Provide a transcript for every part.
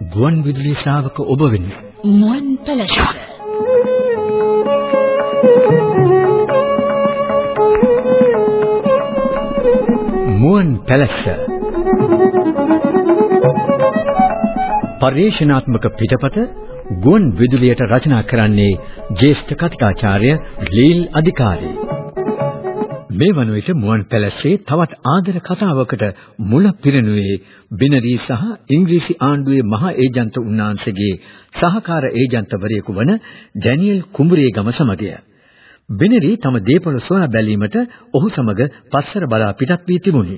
ගුවන් විදුලි ශ්‍රාවක ඔබ වෙනුවෙන්. මුවන් පැලැස්ස. මුවන් පැලැස්ස. පරිශනාත්මක පිටපත ගුවන් විදුලියට රචනා කරන්නේ ජ්‍යෙෂ්ඨ කතිකාචාර්ය ලීල් අධිකාරී මේ වන විට මුවන් පැලැස්සේ තවත් ආදර කතාවකට මුල පිරෙනුවේ බිනරී සහ ඉංග්‍රීසි ආණ්ඩුවේ මහ ඒජන්ත උන්නාන්සේගේ සහකාර ඒජන්තවරයෙකු වන ඩැනියෙල් කුඹුරේගම සමගය. බිනරී තම දේපොළ සොයා බැලීමට ඔහු සමග පස්සර බලා පිටත් වී තිබුණි.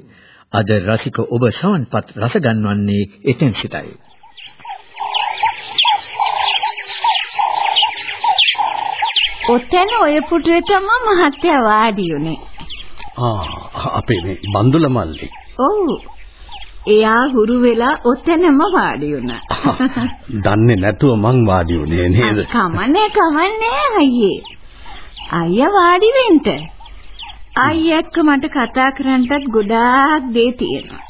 අද රසික ඔබ ශ්‍රවණපත් රස ගන්වන්නේ එතෙන් සිටයි. ඔතන ඔය පුටුවේ තමයි මහත්තයා වාඩි උනේ. ආ අපේ මේ බන්දුල මල්ලි. ඔව්. එයා හුරු වෙලා ඔතනම වාඩි වුණා. දන්නේ නැතුව මං වාඩි වුණේ නේද? කමන්නේ කමන්නේ අයියේ. අයියා වාඩි වෙන්න. අයියක්ක මට කතා කරන්නටත් ගොඩාක් දේ තියෙනවා.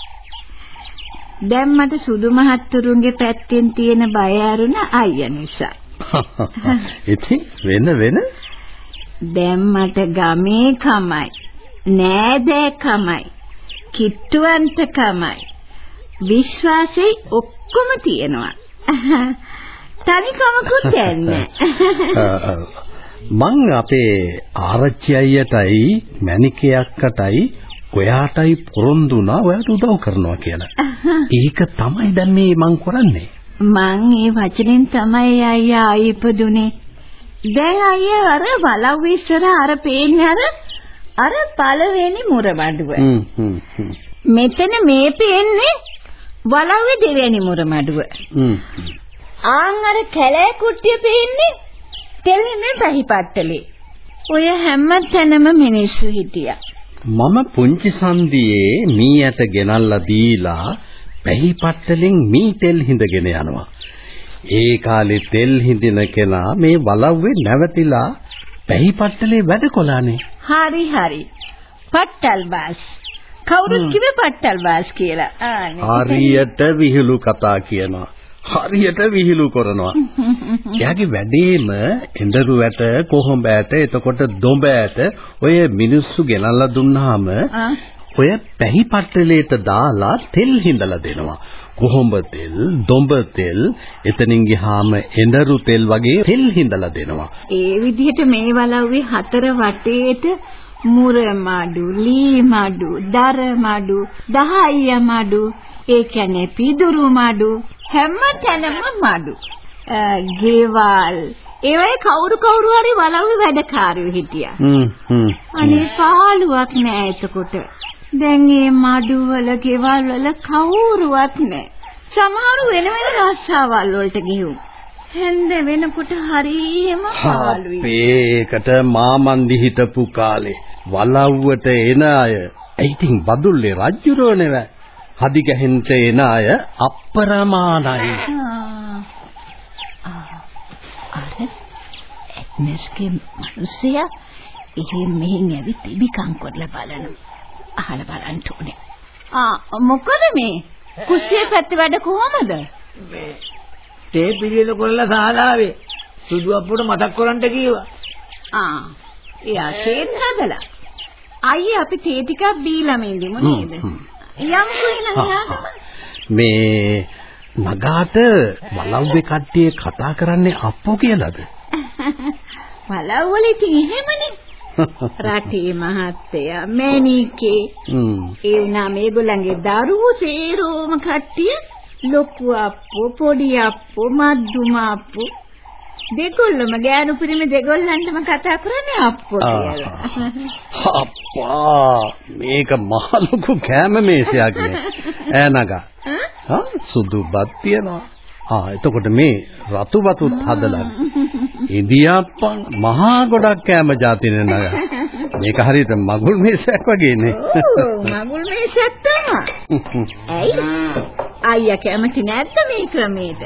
දැන් මට සුදු මහත්තුරුන්ගේ පැත්තෙන් තියෙන බය අරුණ අයියා නිසා. ඉතින් වෙන වෙන දැන් මට ගමේ කමයි නෑදෑකමයි කිට්ටුවන්තකමයි විශ්වාසෙයි ඔක්කොම තියෙනවා තනිකමකුත් දැන්නේ මං අපේ ආරච්චි අයියටයි මැනිකේ අක්කටයි ඔයාටයි පොරොන්දු වුණා ඔයාට උදව් කරනවා කියලා. ඒක තමයි දැන් මේ මං කරන්නේ. මං ඒ වචනෙන් තමයි අයියා ඉපදුනේ. දැන් අයියා අර බලව් ඉස්සර අර පේන්නේ අර අර පළවෙනි මුරමඩුව. මෙතන මේ පේන්නේ වලව්වේ දෙවෙනි මුරමඩුව. ආන් අර කැලෑ කුට්ටිය පේන්නේ තෙල්නේ පහිපත්තලේ. ඔය හැම තැනම මිනිස්සු හිටියා. මම පුංචි සන්දියේ මී ඇට ගෙනල්ලා දීලා පැහිපත්තලෙන් මී තෙල් හිඳගෙන යනවා. ඒ කාලේ තෙල් හිඳින කෙනා මේ වලව්වේ නැවතිලා පැහිපත්තලේ වැඩ කොලානේ. හරි හරි. පට්ටල් බාස්. කවුරුත් කිව්වේ පට්ටල් බාස් කියලා. හරියට විහිළු කතා කියනවා. හරියට විහිළු කරනවා. එයාගේ වැඩේම එඬරු ඇට කොහොඹ ඇට එතකොට දොඹ ඇට ඔය මිනිස්සු ගෙනල්ලා දුන්නාම ඔය පැහි පට්ටලේට දාලා තෙල් හිඳලා දෙනවා. කොහොඹ තෙල්, දොඹ තෙල්, එතනින් ගියාම එඬරු තෙල් වගේ තෙල් හිඳලා දෙනවා. ඒ විදිහට මේ වලව්වේ හතර වටේට මුර මඩු, ලී මඩු, දර මඩු, දහයිය මඩු, ඒ කියන්නේ පිදුරු මඩු, හැම තැනම මඩු. ගෙවල් ඒවයි කවුරු කවුරු හරි වලව්වේ වැඩකාරයෝ හිටියා. හ්ම් හ්ම්. අනේ පාළුවක් නෑ එතකොට. දැන් මේ මඩුවල ගෙවල් වල කවුරුවත් නැහැ. සමහරු වෙන වෙන රස්සාවල් වලට ගිහුම්. හැන්ද වෙනකොට හරියම පාළුයි. මේකට මාමන්දි හිටපු කාලේ වලව්වට එන අය ඉතින් බදුල්ලේ රජ්ජුරෝ නෙවෙයි. හදි ගහෙන්ට එන අය අප්‍රමාණයි. අර එත්නස්ගේ මිනිසයා එහෙම මෙහෙන් ඇවිත් ඉබිකම් කරලා බලනවා. අහලා බලන්න ඕනේ. ආ මොකද මේ? කුස්සියේ පැත්තේ වැඩ කොහමද? මේ තේ පිළියෙල කරලා ශාලාවේ සුදු අප්පුට මතක් කරන්ට කීවා. ආ එයා තේත් හදලා. අයියේ අපි තේ ටිකක් බීලාම ඉඳිමු නේද? යමුකෝ එහෙනම් මේ නගාට වලව්වේ කට්ටිය කතා කරන්නේ අප්පෝ කියලාද? වලව්වල ඉතින් එහෙමනේ. රටේ මහත්තයා මැනිකේ ඒ වුණා මේගොල්ලන්ගේ දරුවෝ සේරෝම කට්ටිය ලොකු අප්පෝ පොඩි අප්පෝ මද්දුම අප්පෝ දෙගොල්ලම ගෑනු පිරිමි දෙගොල්ලන්ටම කතා කරන්නේ අප්පෝ කියලා. අප්පා මේක මහ ලොකු කෑම මේසයක් නේ. ඈ නගා. හා සුදු බත් තියනවා. ආ එතකොට මේ රතු වතුත් හදලා ඉන්දියාප්පන් මහා ගොඩක් කෑම જાතින නග. මේක හරියට මගුල් මේසයක් වගේනේ. මගුල් මේසයක් තමයි. ඇයි? අයියා කැමති නැද්ද මේ ක්‍රමයට?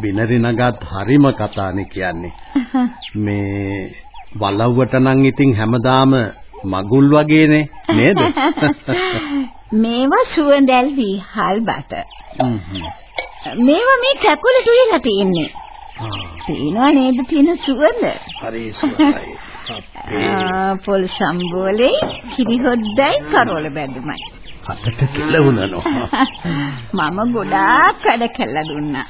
බිනරි නගත් හරිම කතානේ කියන්නේ. මේ වලව්වට නම් ඉතින් හැමදාම මගුල් වගේනේ නේද? මේවා සුවඳැල් විහල් බට. මේවා මේ කැකුලට උයලා තියෙන්නේ. පේනවා නේද තියෙන සුවඳ? හරි සුවඳයි. පොල් සම්බෝලේ කිරි හොද්දයි කරවල බැඳුමයි. අතට කෙලවුණනෝ. මම ගොඩාක් වැඩ කළා දුන්නා.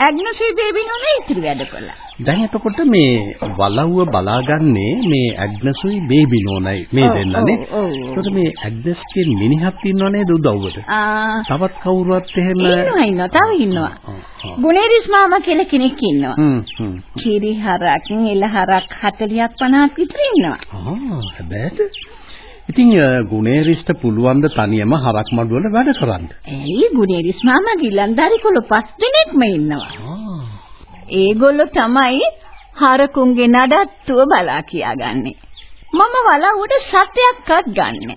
ඇග්නසි බේබි නෝනේ ඉතිරි වැඩ කළා. දැන් එතකොට මේ වලව්ව බලාගන්නේ මේ ඇග්නසුයි බේබි නෝනයි මේ දෙන්නනේ. එතකොට මේ ඇග්නස්ගේ මිනිහක් ඉන්නව නේද උදව්වට? තවත් කවුරුවත් එහෙම ඉන්නවා ඉන්නවා තව ඉන්නවා. ගුණේරිස් මාමා කියලා කෙනෙක් ඉන්නවා. හ්ම් හ්ම්. කිරි හරක් එල හරක් 40ක් 50ක් විතර ඉන්නවා. ආ හැබැයිද? ඉතින් ගුණේරිස්ට පුළුවන් ද තනියම හරක් මඩුවල වැඩ කරන්න? ඇයි ගුණේරිස් මාමා ගිලන්දාරි කොළ පස් දෙනෙක්ම ඉන්නවා. ආ. ඒගොල්ලෝ තමයි හරකුන්ගේ නඩත්තුව බලා කියාගන්නේ. මම වලව්වට සත්‍යයක්වත් ගන්නෙ.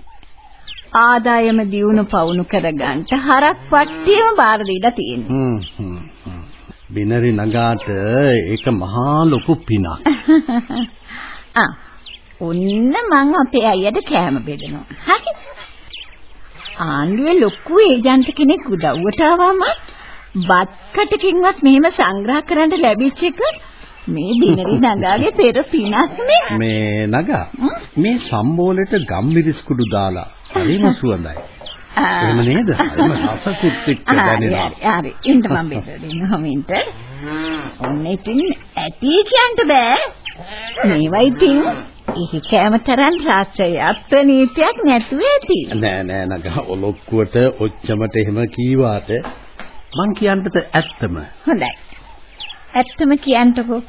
ආදායම දියුණු පවුණු කරගන්න හරක් පට්ටියම බාර දීලා තියෙනවා. හ්ම් හ්ම් හ්ම්. බිනරි නගාට ඒක මහා ලොකු පිනක්. ආ ඔන්න මං අපේ අයියට කෑම බෙදනවා. හරි. ආණ්ඩුවේ ලොකු ඒජන්ත කෙනෙක් උදව්වට ආවම බත් කටකින්වත් මෙහෙම සංග්‍රහ කරන්න ලැබිච්ච එක මේ බිනරි නගාගේ පෙර පිනක්නේ. මේ නගා මේ සම්බෝලෙට ගම්මිරිස් කුඩු දාලා හරිම සුවඳයි. එහෙම නේද? හරිම රසකුත් එක්ක දැනෙනවා. හරි ඉන්න මම බෙදලා දෙන්නම් ඔන්න ඉතින් ඇටි කියන්න බෑ. මේවා ඉතින් ඉහි කෑම තරම් රාජ්‍යයක් ප්‍රණීතයක් නැතුව ඇති. නෑ නෑ නගා ඔලොක්කුවට ඔච්චමට එහෙම කීවාට මං කියන්නට ඇත්තම හොඳයි. ඇත්තම කියන්නකෝ.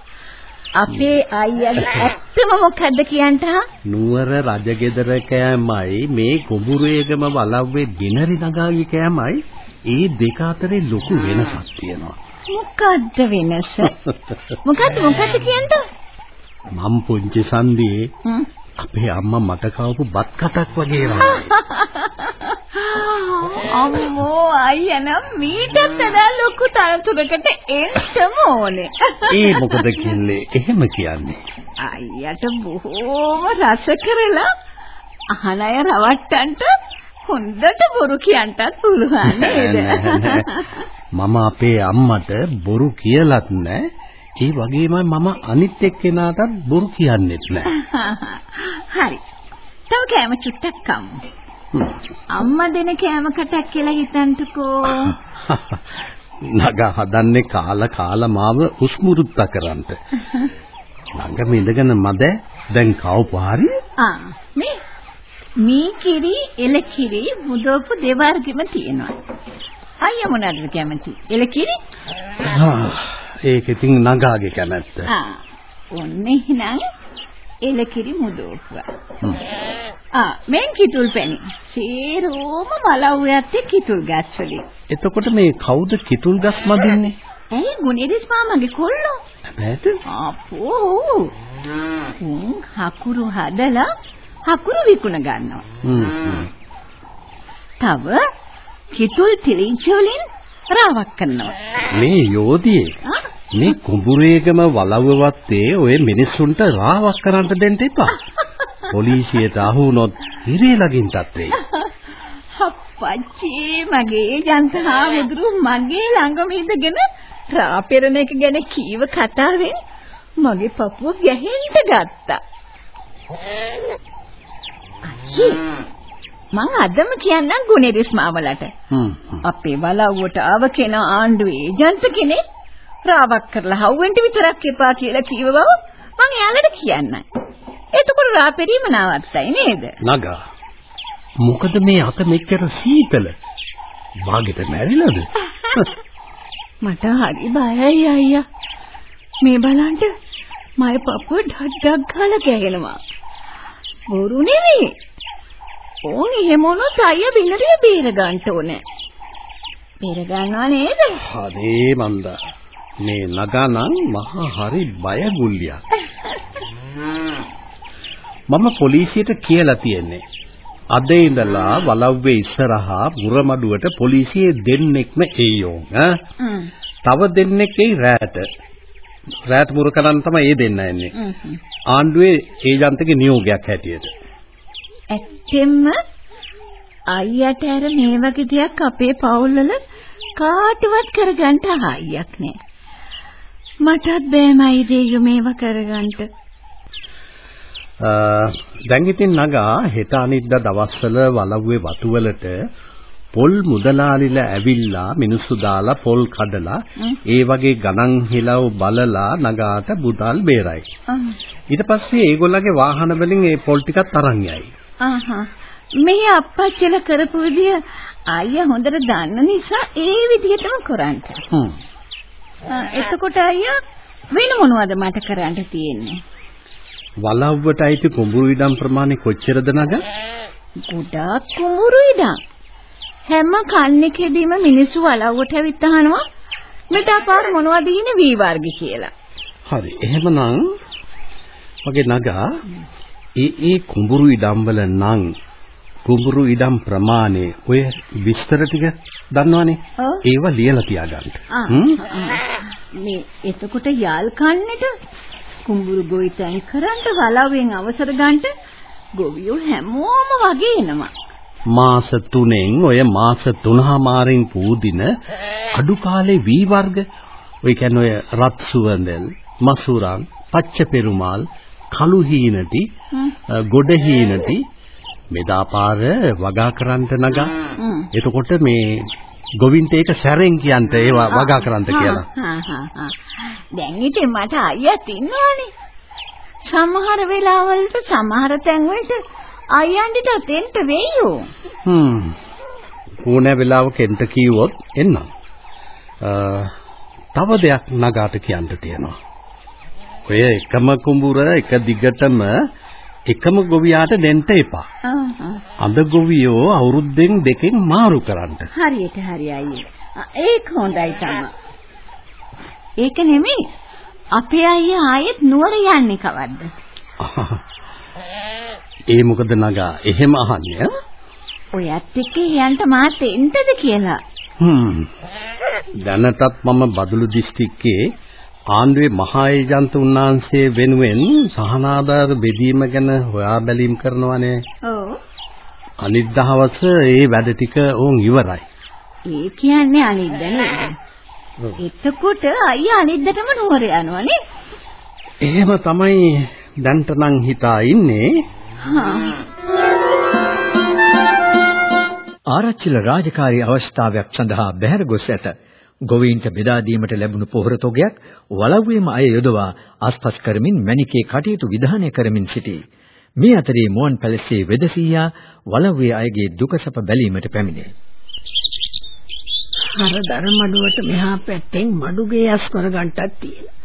අපේ අයියාගේ ඇත්තම මොකද්ද කියන්න හා? නුවර රජගෙදර කෑමයි මේ කුඹුරේගම වලව්වේ බිනරි නගාගේ කෑමයි ඒ දෙක අතරේ ලොකු වෙනසක් තියෙනවා. මොකද්ද වෙනස? මොකද්ද මොකද්ද කියන්න? මම් පුංචි සන්දියේ. අපේ අම්මා මට කවපු බත් කටක් වගේ වගේ. අම්මෝ අයියා නම් මීටත් වඩා ලොකු තරතුරකට එන්නම ඕනේ. ඒ මොකද කිල්ලේ එහෙම කියන්නේ? අයියට බොහෝම රස කරලා අහන අය රවට්ටන්ට හොඳට බොරු කියන්නත් පුළුවන් නේද? මම අපේ අම්මට බොරු කියලත් නෑ. ඒ වගේම මම අනිත් එක්කෙනාටත් බොරු කියන්නෙත් නෑ. හරි. තව කෑම චුට්ටක් කමු. අම්මා දෙන කෑම කටක් කියලා හිතන්ටකෝ. නගා හදන්නේ කාලා කාලා මාව උස්මුරුත්ත කරන්ට. ළඟම ඉඳගෙන මද දැන් කවපාරි ආ මේ මී කිරි එල කිරි මුදෝපු දෙවර්ගෙම තියෙනවා. අයියා මොනවද කැමති? එල කිරි? ඒක ඉතින් නගාගේ කැමැත්ත. ආ ඔන්න එහෙනම් එල කිරි මුදෝපුව. ආ මෙන් කිතුල් පැණි. සේරෝම මලව් යත්තේ කිතුල් ගස් වලින්. එතකොට මේ කවුද කිතුල් ගස් මදින්නේ? ඇයි ගුණේදිස් මාමගේ කොල්ලෝ? හැබැයිද? අපෝ. උන් හකුරු හදලා හකුරු විකුණ ගන්නවා. තව කිතුල් තිලිංචි වලින් රාවක් කරනවා. මේ යෝධියේ? මේ කුඹුරේගම වලව්වවත්තේ ඔය මිනිස්සුන්ට රාවක් කරන්න දෙන්න එපා. පොලිසියට අහු වුණොත් හිරේ ළඟින්ටත් වෙයි. අප්පච්චි මගේ ජන්තහා මුදුරු මගේ ළඟම ඉඳගෙන රා පෙරණ එක ගැන කීව කතාවෙන් මගේ පපුව ගැහෙන්න ගත්තා. අච්චි මං අදම කියන්නම් ගුණේරිස් මාමලට. අපේ බලව්වට ආව කෙනා ආණ්ඩුවේ ඒජන්ත කෙනෙක් රාවක් කරලා හවුවෙන්ට විතරක් එපා කියලා කීව බව මං එයාලට කියන්නම්. එතකොට රා පෙරීම නවත්තයි නේද? නගා. මොකද මේ අත මෙච්චර සීතල? වාගෙට මැරිලාද? මට හරි බයයි අයියා. මේ බලන්න මගේ පපුව ඩඩක් ගාලා ගැහෙනවා. බොරු නෙවෙයි. ඕන් එහෙම වුණොත් අයියා බිනරිය බේර ගන්න ඕනේ. පෙර ගන්නව නේද? හරේ මන්ද. මේ නගානම් මහා හරි බය ගුල්ලියක්. මම පොලිසියට කියලා තියෙන්නේ. අද ඉඳලා වලව්වේ ඉස්සරහා මුරමඩුවට පොලිසියේ දෙන්නෙක්ම එයියෝ ඈ. තව දෙන්නෙක් එයි රැට. රැට මුර කරන් තමයි ඒ දෙන්න එන්නේ. ආණ්ඩුවේ ඒජන්තගේ නියෝගයක් හැටියට. ඇත්තෙන්ම අයියට අර මේ වගේ දෙයක් අපේ පවුල්වල කාටවත් කරගන්න හයියක් නෑ. මටත් බෑමයි දෙයියෝ මේව කරගන්න. දැන් ඉතින් නගා හෙට අනිද්දා දවස්වල වලව්වේ වතුවලට පොල් මුදලාලිලා ඇවිල්ලා මිනිස්සු දාලා පොල් කඩලා ඒ වගේ ගණන් හිලව් බලලා නගාට බුදල් බේරයි. ඊට පස්සේ ඒගොල්ලගේ වාහන වලින් ඒ පොල් ටිකත් අරන් යයි. ආහා මේ අප්පච්චල කරපු විදිය අයියා හොඳට දන්න නිසා ඒ විදිහටම කරන්න. හ්ම්. එතකොට අයියා වෙන මොනවද මට කරන්න තියෙන්නේ? වලව්වට අයිති කුඹුරු ඉඩම් ප්‍රමාණය කොච්චරද නග? ගොඩාක් කුඹුරු ඉඩම්. හැම කන්නේකෙදීම මිනිස්සු වලව්වට ඇවිත් අහනවා මෙතන පාර මොනවද ඉන්නේ වී වර්ග කියලා. හරි. එහෙමනම් මගේ නගා ඒ ඒ කුඹුරු ඉඩම් වල නම් කුඹුරු ඉඩම් ප්‍රමාණය ඔය විස්තර ටික දන්නවනේ. ඒව ලියලා තියාගන්න. මේ එතකොට යාල් කන්නට කුඹුරු ගොවිතැන් කරන්න වලවෙන් අවසර ගන්නට ගොවියෝ හැමෝම වගේ එනවා. මාස 3න් ඔය මාස 3මාරින් පූදින අඩු කාලේ වී වර්ග ඔය කියන්නේ ඔය රත් සුවඳල් මසුරන් පච්ච පෙරුමාල් කළු හීනටි ගොඩ හීනටි මෙදා පාර වගා කරන්ට නගා. එතකොට මේ ගොවින්ට ඒක සැරෙන් කියන්ට ඒවා වගා කරන්ට කියලා. හා හා හා. දැන් ඉතින් මට අයියත් ඉන්නවනේ. සමහර වෙලාවලට සමහර තැන්වලට අයියන්ට තෙන්ට වෙයියෝ. හ්ම්. ඕනෑ වෙලාවක එන්ට කිව්වොත් එන්නම් තව දෙයක් නගාට කියන්න තියෙනවා. ඔය එකම කුඹුර එක දිගටම එකම ගොවියාට දෙන්න එපා. අඳ ගොවියෝ අවුරුද්දෙන් දෙකෙන් මාරු කරන්න. හරියට හරි අයියේ. ඒක හොඳයි තමයි. ඒක නෙමෙයි. අපේ අයියා ආයෙත් නුවර යන්නේ කවද්ද? ඒ මොකද නගා එහෙම අහන්නේ? ඔයත් එක්ක යන්න මාත් එන්නද කියලා. හ්ම්. දැනටත් මම බදුළු දිස්ත්‍රික්කයේ ආණ්ඩුවේ මහා ඒජන්ත උන්නාන්සේ වෙනුවෙන් සහනාධාර බෙදීම ගැන හොයා බැලීම් කරනවානේ. ඔව්. අනිත් දවස ඒ වැඩ ටික ඕන් ඉවරයි. ඒ කියන්නේ අනිද්ද නේද? එතකොට අයියා අනිද්දටම නුවර යනවනේ. එහෙම තමයි දැන්ට නම් හිතා ඉන්නේ. ආරච්චිල රාජකාරී අවස්ථාවක් සඳහා බැහැර ගොස් ඇත. ගොවීන්ට බෙදා දීමට ලැබුණු පොහොර තොගයක් වලව්වේම අය යොදවා අස්පස් කරමින් මණිකේ කටයුතු විධානය කරමින් සිටී. මේ අතරේ මුවන් පැලසේ වෙදසියා වලව්වේ අයගේ දුකසප බැලීමට පැමිණේ. අර දරමඩුවට මෙහා පැත්තෙන් මඩුගේ අස් කරගන්නටත් තියෙනවා.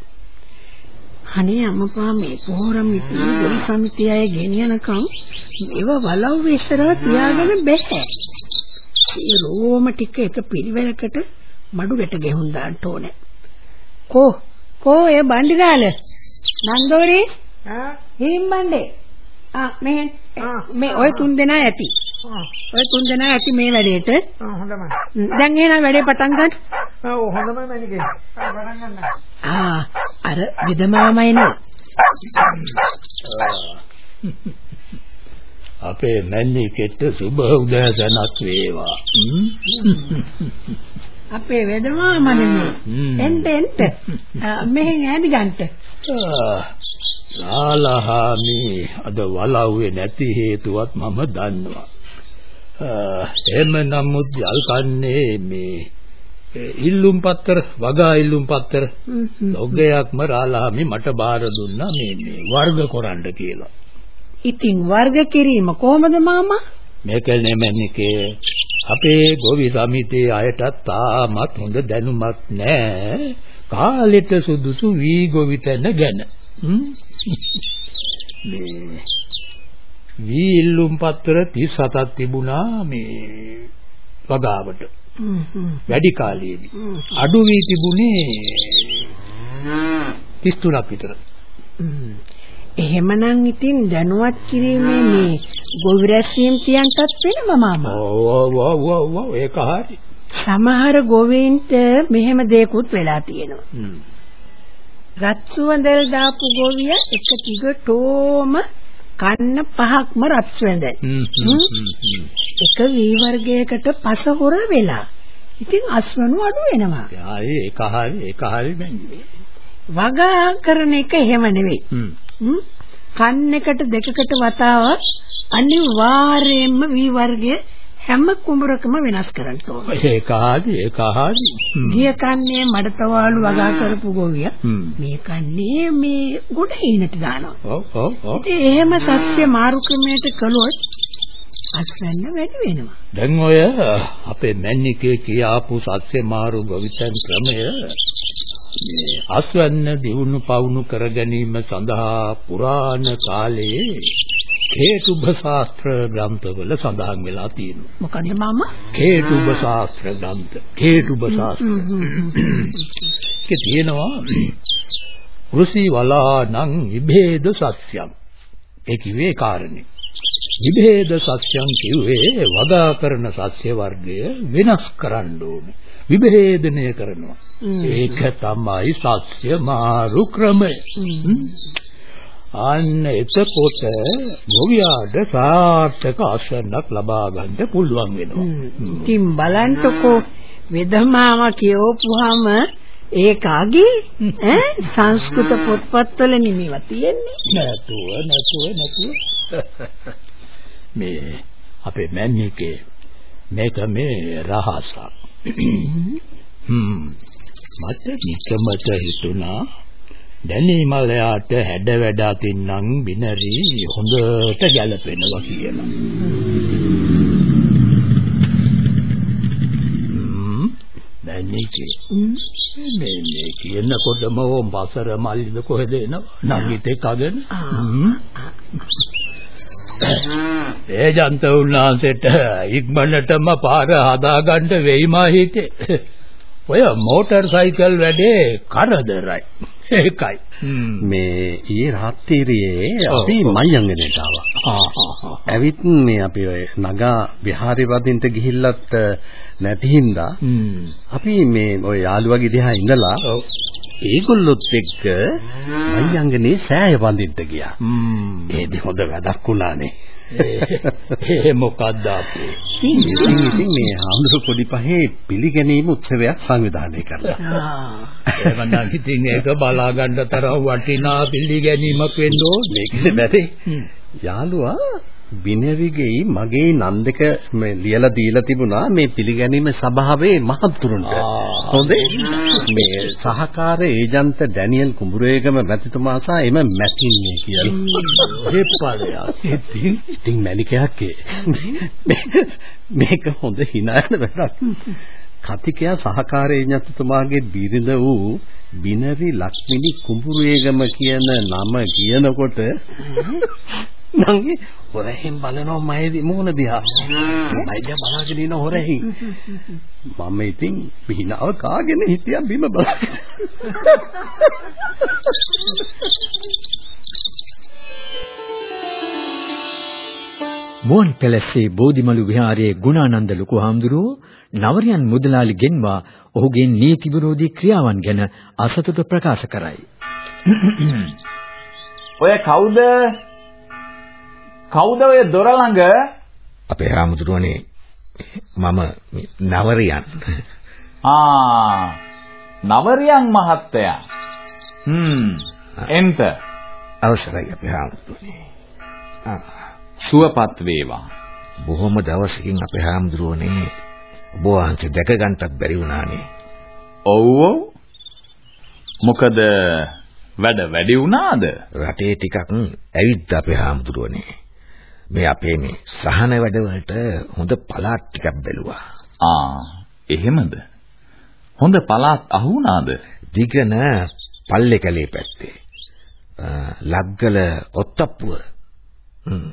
අනේ අම්මපා මේ පොහොර මිටි ගොවි සමිතිය අය ගෙනියනකම් ඒව වලව්වේ ඉස්සරහ තියාගෙන බෑ. ඒ රෝම ටික එක පිළිවෙලකට මඩු ගැට ගෙහුම් දාන්න ඕනේ. කෝ කෝ ඒ බණ්ඩිරාල නන්දෝරි ආ හිම්බණ්ඩේ ආ මේ මේ ඔය තුන් දෙනා ඇති. ඔය තුන් දෙනා ඇති මේ වැඩේට. ආ හොඳයි. දැන් එහෙනම් වැඩේ පටන් ගන්න. ඔව් හොඳයි මණිකේ. පටන් ගන්න. ආ අර විදමාමයි නෝ. අපේ මැන්නිකෙට සුබ උදෑසනක් වේවා. අපේ වෙදමාමනේ එන්ට එන්ට මෙහෙන් ඈදි ගන්නට. ලාලහාමි අද වලව්වේ නැති හේතුවත් මම දන්නවා. එහෙම නමුත් යල් කන්නේ මේ ඉල්ලුම් පත්තර වගා ඉල්ලුම් පත්තර ලොග්ගයක්ම රාලහාමි මට බාර දුන්නා මේ මේ වර්ග කරන්න කියලා. ඉතින් වර්ග කිරීම කොහමද මාමා? මේක නෙමෙනිකේ අපේ ගොවි සමිතියේ අයටත් තාමත් හොඳ දැනුමක් නැහැ කාලෙට සුදුසු වී ගොවිතැන ගැන. මේ වී ඉල්ලුම් පත්‍ර 37ක් තිබුණා මේ වගාවට. වැඩි කාලයේදී. අඩු වී තිබුණේ 33ක් විතර. එහෙමනම් ඉතින් දැනුවත් කිරීමේ මේ ගොවි රැස්වීම තියන්ටත් වෙනවා මාමා. ඔව් ඔව් ඔව් ඔව් ඒක හරි. සමහර ගොවීන්ට මෙහෙම දෙයක්ත් වෙලා තියෙනවා. රත්සුවඳල් දාපු ගොවිය එක ටිකටෝම කන්න පහක්ම රත්සුවඳ. එක වී වර්ගයකට පස හොර වෙලා. ඉතින් අස්වනු අඩු වෙනවා. ආයේ ඒක හරි ඒක හරි බැංගි. වගා කරන එක එහෙම නෙවෙයි. කන් එකට දෙකකට වතාවක් අනිවාර්යයෙන්ම වී වර්ගයේ හැම කුඹරකම වෙනස් කරන්න ඕනේ. ඒක හරි ඒක හරි. ගිය කන්නේ මඩතවාලු වගා කරපු ගොවිය. මේ කන්නේ මේ ගොඩ හීනට දානවා. ඔව් ඔව් ඔව්. එහෙම සස්්‍ය මාරු ක්‍රමයට කළොත් අස්වැන්න වැඩි වෙනවා. දැන් ඔය අපේ මැන්නිකේ කියාපු සස්්‍ය මාරු ගොවිතැන් ක්‍රමය අස්වැන්න දියුණු පවුණු කර ගැනීම සඳහා පුරාණ කාලයේ හේතුබ ශාස්ත්‍ර ග්‍රන්ථවල සඳහන් වෙලා තියෙනවා. මොකද මාමා? හේතුබ ශාස්ත්‍ර ග්‍රන්ථ. හේතුබ ශාස්ත්‍ර. ඒක තියෙනවා ෘෂි වලානං විභේද සත්‍යම්. ඒ කිව්වේ කාරණේ. විභේද සත්‍යම් කිව්වේ වදා කරන සත්‍ය වර්ගය වෙනස් කරන්න ඕනේ. විභේදනය කරනවා. ඒක තමයි සත්‍ය මාරු ක්‍රමය. අන්න එතකොට ගොවියාට සාර්ථක ආශ්‍රණයක් ලබා ගන්න පුළුවන් වෙනවා. ඉතින් බලන්නකෝ වෙදමාම කියවපුවාම ඒකාගේ ඈ සංස්කෘත පොත්පත්වල නිමේවා තියෙන්නේ. නැතුව නැතුව නැතුව මේ අපේ මැන්නේකේ මේක මේ රහසක්. හ්ම් මට නිකමට හිතුණා. දැනීමලයාට හැඩ වැඩ අතින්නම් බිනරි හොඳට ගැලපෙනවා කියලා. දැනීකේ මේ කියනකොටම ඕම් බසර මල්ලිද කොහෙද එනවා? නගිතේ කගෙන ඒ ජන්ත උන්නාන්සෙට ඉක්මනටම පාර හදාගන්න වෙයිමා හිතේ. ඔය මෝටර් සයිකල් වැඩේ කරදරයි. ඒකයි. මේ ඊයේ රාත්‍රියේ අපි මයංගනේට ආවා. ඇවිත් මේ අපි ඔය නගා විහාරේ වදින්ට ගිහිල්ලත් නැති හින්දා අපි මේ ඔය යාළුවගේ දිහා ඉඳලා ඒගොල්ලොත් එක්ක මයංගනේ සෑය වඳින්න ගියා. ඒදි හොඳ වැඩක් වුණානේ. ඒ මොකද්ද අපේ? ඉතින් මේ ආන්දර පොඩි පහේ පිළිගැනීම උත්සවයක් සංවිධානය කරලා. එවනම් ඉතින් ඒක බලා ගන්න තරම් වටිනා පිළිගැනීමක් වෙන්න ඕනේ. මේක බැරි. යාළුවා බිනවිගෙයි මගේ නම් දෙක මේ ලියලා දීලා තිබුණා මේ පිළිගැනීම සභාවේ මහතුරුන්ට. හොඳේ. මේ සහකාර ඒජන්ත ඩැනියල් කුඹුරේගම මැතිතුමා සහ එම මැතින්නේ කියලා. ඵලයක්. ඉතින් ඉතින් මැනිකයක් මේක හොඳ hinaයන වැඩක්. කතිකයා සහකාර ඒජන්තතුමාගේ බිරිඳ වූ බිනරි ලක්ෂ්මිනි කුඹුරේගම කියන නම කියනකොට මං හොරෙන් බලනවා මයිදි. මොන දිහා? මයිද බලාගෙන ඉන හොරෙන් මම ඉතින් බිහිනාව කාගෙන හිටියා බිම බලාගෙන මුවන් පැලස්සේ බෝධිමලු විහාරයේ ගුණානන්ද ලොකු හාමුදුරුවෝ නවරයන් මුදලාලි ගෙන්වා ඔහුගේ නීති විරෝධී ක්‍රියාවන් ගැන අසතුට ප්‍රකාශ කරයි. ඔය කවුද? කවුද ඔය දොර ළඟ? අපේ හාමුදුරුවනේ මම නවරියන්. ආ නවරියන් මහත්තයා. හ්ම් එන්ට අවසරයි අපේ හාමුදුරුවනේ. ආ සුවපත් වේවා. බොහොම දවසකින් අපේ හාමුදුරුවනේ ඔබ වහන්සේ දැක ගන්නටත් බැරි වුණානේ. ඔව් ඔව්. මොකද වැඩ වැඩි වුණාද? රටේ ටිකක් ඇවිත් අපේ හාමුදුරුවනේ. මේ අපේ මේ සහන වැඩවලට හොඳ පළාත් ටිකක් බැලුවා. ආ එහෙමද? හොඳ පළාත් අහු වුණාද? දිගන පල්ලේකලේ පැත්තේ. ලග්ගල ඔත්තප්පුව. හ්ම්.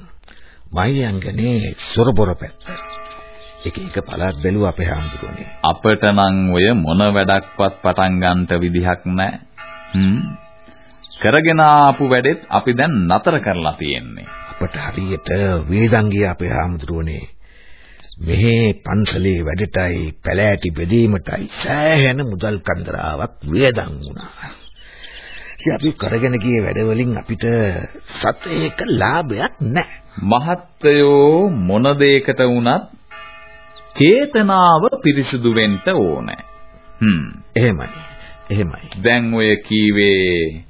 මයංගනේ සොරබොර පැත්ත. එක එක පළාත් බැලුවා අපේ හාමුදුරුවනේ. අපට නම් ඔය මොන වැඩක්වත් පටන් ගන්නට විදිහක් නැහැ. හ්ම්. කරගෙන ආපු වැඩෙත් අපි දැන් නතර කරලා තියෙන්නේ. අපට හරියට වේදංගිය අපේ හාමුදුරුවනේ. මෙහි පන්සලේ වැඩටයි පැලෑටි බෙදීමටයි සෑහෙන මුදල් කන්දරාවක් වේදන් වුණා. අපි කරගෙන ගිය වැඩවලින් අපිට සතේක ලාභයක් නැහැ. මහත්තයෝ මොන දෙයකට වුණත් චේතනාව පිරිසුදු වෙන්න ඕනේ. හ්ම්. එහෙමයි. එහෙමයි. දැන් ඔය කීවේ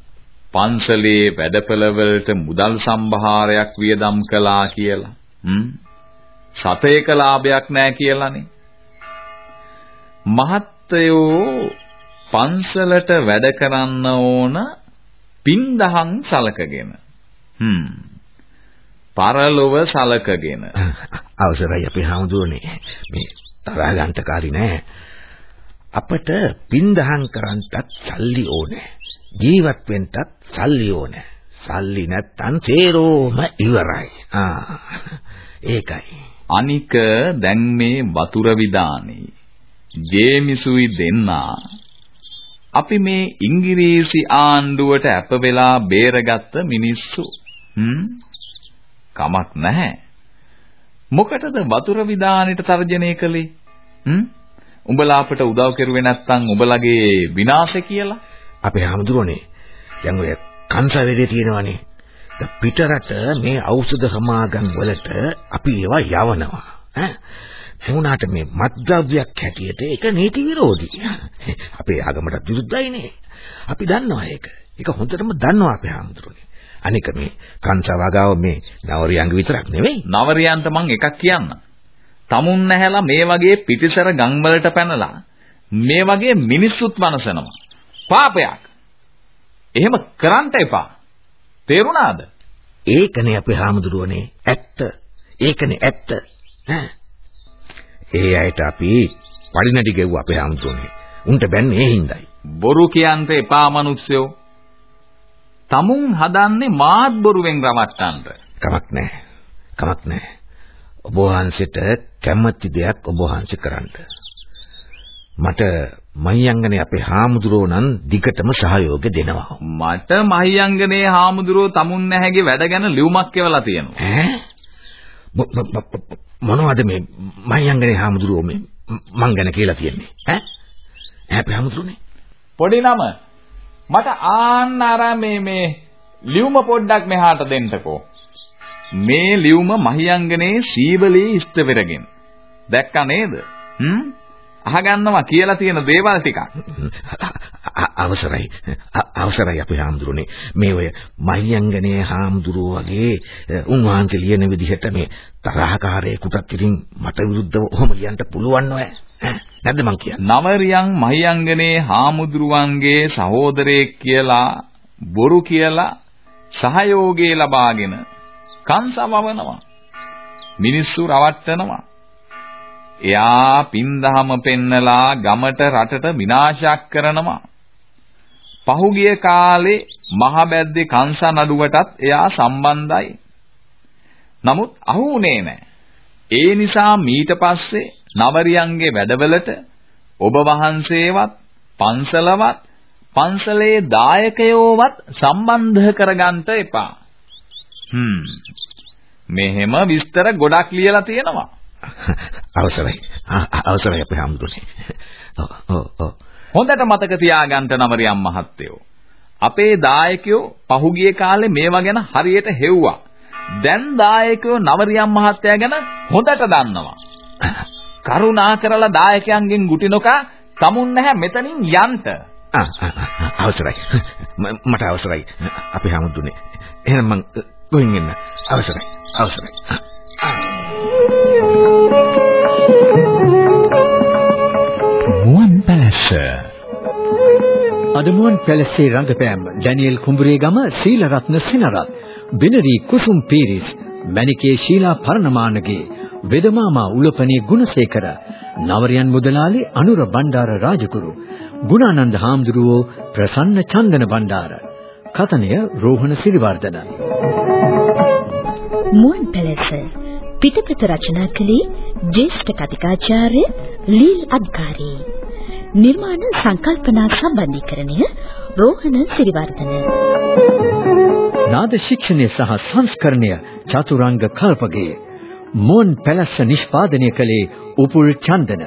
පන්සලේ වැඩපළවලට මුදල් සම්භාරයක් වියදම් කළා කියලා. හ්ම්. සතේක ලාභයක් නැහැ කියලානේ. මහත්තයෝ පන්සලට වැඩ කරන්න ඕන පින්දහම් සලකගෙන. හ්ම්. පරලොව සලකගෙන. අවසරයි අපේ හාමුදුරනේ. මේ තරහ ගන්නකාරී නෑ. අපට පින්දහම් කරන්නත් සල්ලි ඕනේ. ජීවත් වෙන්නත් සල්ලි ඕනේ. සල්ලි නැත්තම් තේරෝම ඉවරයි. ආ ඒකයි. අනික දැන් මේ වතුර විදානේ. ජේමිසුයි දෙන්නා. අපි මේ ඉංග්‍රීසි ආණ්ඩුවට අප වෙලා බේරගත්ත මිනිස්සු. හ්ම්? කමක් නැහැ. මොකටද වතුර විදානෙට තර්ජනය කළේ? හ්ම්? උඹලා අපට උදව් කරුවේ නැත්නම් උඹලගේ විනාශය කියලා? අපේ හැමදෙරෝනේ දැන් ඔය කංශවැදේ තියෙනවනේ පිටරට මේ ඖෂධ සමාගම් වලට අපි ඒවා යවනවා ඈ වුණාට මේ මත්ද්‍රව්‍යයක් හැටියට ඒක නීති විරෝධී. අපේ ආගමට විරුද්ධයිනේ. අපි දන්නවා ඒක. ඒක හොඳටම දන්නවා අපේ ආම්තුරුනේ. අනික මේ කංශවගාව මේ නවරියන්ග විතරක් නෙවෙයි. නවරියන්ට මං එකක් කියන්න. tamun නැහැලා මේ වගේ පිටිසර ගම් වලට පැනලා මේ වගේ මිනිස්සුත් වනසනවා. පාපයක්. එහෙම කරන්න එපා. තේරුණාද? ඒකනේ අපේ හාමුදුරුවනේ ඇත්ත. ඒකනේ ඇත්ත. ඒ අයට අපි පරිණටි ගෙව්වා අපේ හාමුදුරනේ. උන්ට බැන්නේ ඒ හිඳයි. බොරු කියන්ට එපා මිනිස්සුયો. tamun හදන්නේ මාත් බොරුවෙන් රවට්ටන්න. කමක් නැහැ. කමක් නැහැ. ඔබ වහන්සේට කැමැති දෙයක් ඔබ වහන්සේ කරන්න. මට මහියංගනේ අපේ හාමුදුරුවෝ නම් දිගටම සහයෝගය දෙනවා. මට මහියංගනේ හාමුදුරුවෝ tamun නැහැගේ වැඩ ගැන ලියුමක් කියවලා තියෙනවා. ඈ? මොනවද මේ මහියංගනේ හාමුදුරුවෝ මේ මං ගැන කියලා කියන්නේ ඈ? ඈ හාමුදුරුවනේ? පොඩි නම. මට ආන්න අර මේ මේ ලියුම පොඩ්ඩක් මෙහාට දෙන්නකෝ. මේ ලියුම මහියංගනේ සීවලේ ඉෂ්ට වෙරගෙන. දැක්කා නේද? හ්ම් අහගන්නවා කියලා තියෙන දේවල් ටිකක් අවසරයි. අවසරයි අපේ හාමුදුරනේ මේ ඔය මහියංගනේ හාමුදුරුවෝ වගේ උන්වහන්සේ ලියන විදිහට මේ තරහකාරයෙකුටත් ඉතින් මට විරුද්ධව ඔහොම ලියන්න පුළුවන් නෑ නැද්ද මං කියන්නේ? නවරියන් මහියංගනේ හාමුදුරුවන්ගේ සහෝදරයෙක් කියලා බොරු කියලා සහයෝගය ලබාගෙන කංසවවනවා මිනිස්සු රවට්ටනවා එයා පින්දහම පෙන්නලා ගමට රටට විනාශයක් කරනවා. පහුගිය කාලේ මහබැද්දේ කංස නඩුවටත් එයා සම්බන්ධයි. නමුත් අහුුනේ නැහැ. ඒ නිසා මීට පස්සේ නවරියන්ගේ වැඩවලට ඔබ වහන්සේවත් පන්සලවත් පන්සලේ දායකයෝවත් සම්බන්ධ කරගන්න එපා. හ්ම්. මෙහෙම විස්තර ගොඩක් ලියලා තියෙනවා. අවසරයි. අවසරයි අපේ හම්දුනේ. හොඳට මතක තියාගන්න නමරියම් මහත්තයෝ. අපේ දායකයෝ පහුගිය කාලේ මේවා ගැන හරියට හෙව්වා. දැන් දායකයෝ නවරියම් මහත්තයා ගැන හොඳට දන්නවා. කරුණා කරලා දායකයන්ගෙන් ගුටි නොකා tamun නැහැ මෙතනින් යන්න. අවසරයි. මට අවසරයි. අපේ හම්දුනේ. එහෙනම් මං ගොයින් එන්න. අවසරයි. අවසරයි. පැලැස්ස අද මුවන් පැලැස්සේ රංගපෑම් ඩැනියෙල් කුඹුරේගම සීලරත්න සිනරත් බිනරි කුසුම් පීරිස් මණිකේ ශීලා පරණමානගේ වෙදමාමා උලපනේ ගුණසේකර නවරයන් මුදලාලි අනුර බණ්ඩාර රාජගුරු ගුණානන්ද හාමුදුරුවෝ ප්‍රසන්න චන්දන බණ්ඩාර කතනය රෝහණ සිරිවර්ධන මුවන් පැලැස්ස පිටපත රචනා කළේ ජ්‍යෙෂ්ඨ කතිකාචාර්ය ලීල් අද්කාරී. නිර්මාණ සංකල්පනා සම්බන්ධීකරණය රෝහණ සිරිවර්ධන. නාද ශික්ෂණය සහ සංස්කරණය චතුරංග කල්පගේ මොන් පැලස්ස නිෂ්පාදනය කළේ උපුල් චන්දන.